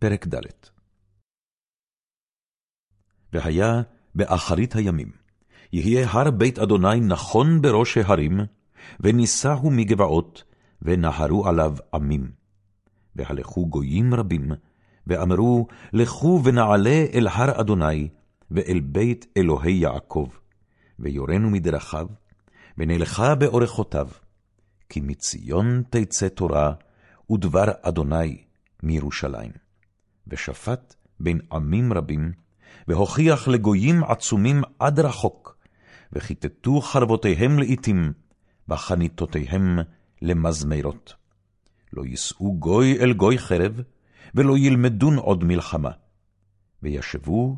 פרק ד' והיה באחרית הימים, יהיה הר בית אדוני נכון בראש ההרים, ונישאו מגבעות, ונהרו עליו עמים. והלכו גויים רבים, ואמרו, לכו ונעלה אל הר אדוני, ואל בית אלוהי יעקב, ויורנו מדרכיו, ונלכה באורחותיו, כי מציון תצא תורה, ודבר אדוני מירושלים. ושפט בין עמים רבים, והוכיח לגויים עצומים עד רחוק, וכיתתו חרבותיהם לאיתים, וחניתותיהם למזמרות. לא יישאו גוי אל גוי חרב, ולא ילמדון עוד מלחמה. וישבו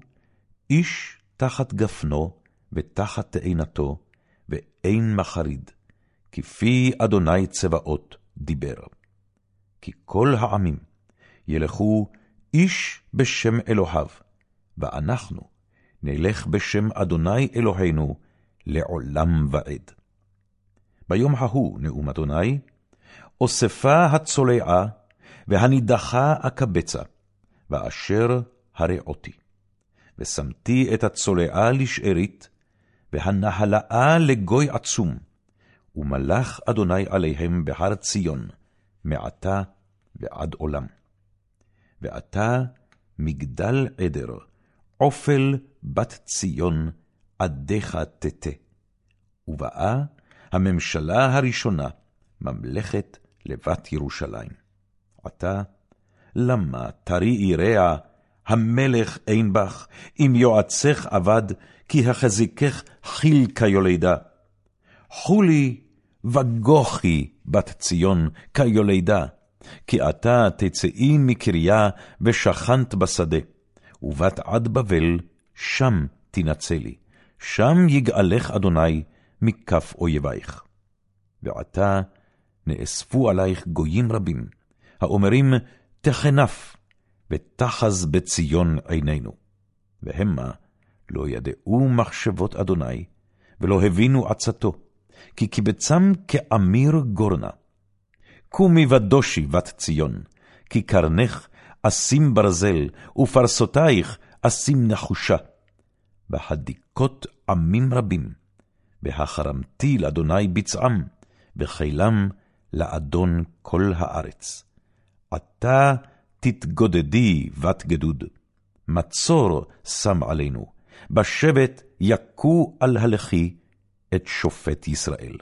איש תחת גפנו, ותחת תאנתו, ואין מחריד, כפי אדוני צבאות דיבר. כי כל העמים ילכו איש בשם אלוהיו, ואנחנו נלך בשם אדוני אלוהינו לעולם ועד. ביום ההוא, נאום אדוני, אוספה הצולעה, והנידחה אקבצה, ואשר הרעותי. ושמתי את הצולעה לשארית, והנחלאה לגוי עצום, ומלך אדוני עליהם בהר ציון, מעתה ועד עולם. ועתה מגדל עדר, עופל בת ציון, עדיך תתה. ובאה הממשלה הראשונה, ממלכת לבת ירושלים. עתה, למה תראי רע, המלך אין בך, אם יועצך אבד, כי החזיקך חיל כיולדה. חולי וגוחי בת ציון כיולדה, כי אתה תצאי מקריה ושכנת בשדה, ובת עד בבל, שם תנצלי, שם יגאלך אדוני מכף אויבייך. ועתה נאספו עלייך גויים רבים, האומרים, תחנף, ותחז בציון עינינו. והמה לא ידעו מחשבות אדוני, ולא הבינו עצתו, כי קיבצם כאמיר גורנה. קומי ודושי בת ציון, כי קרנך אשים ברזל, ופרסותייך אשים נחושה. בהדיקות עמים רבים, בהחרמתי לאדוני בצעם, וחילם לאדון כל הארץ. עתה תתגודדי בת גדוד, מצור שם עלינו, בשבט יכו על הלכי את שופט ישראל.